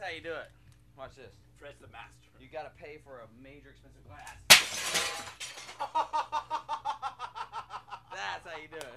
That's how you do it. Watch this. Fred's the master. You gotta pay for a major expensive glass. That's how you do it.